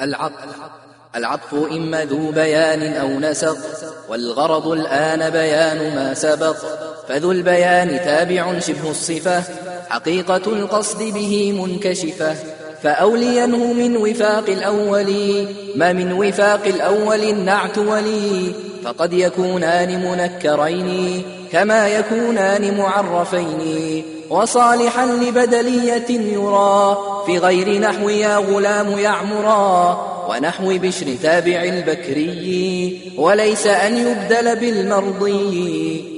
العطف. العطف إما ذو بيان أو نسق والغرض الآن بيان ما سبق. فذو البيان تابع شبه الصفة حقيقة القصد به منكشفة. فأولينه من وفاق الأول ما من وفاق الأول النعت ولي. فقد يكونان منكرين كما يكونان معرفين. وصالحا لبدلية يرى في غير نحو يا غلام يعمرا ونحو بشر تابع البكري وليس أن يبدل بالمرضي.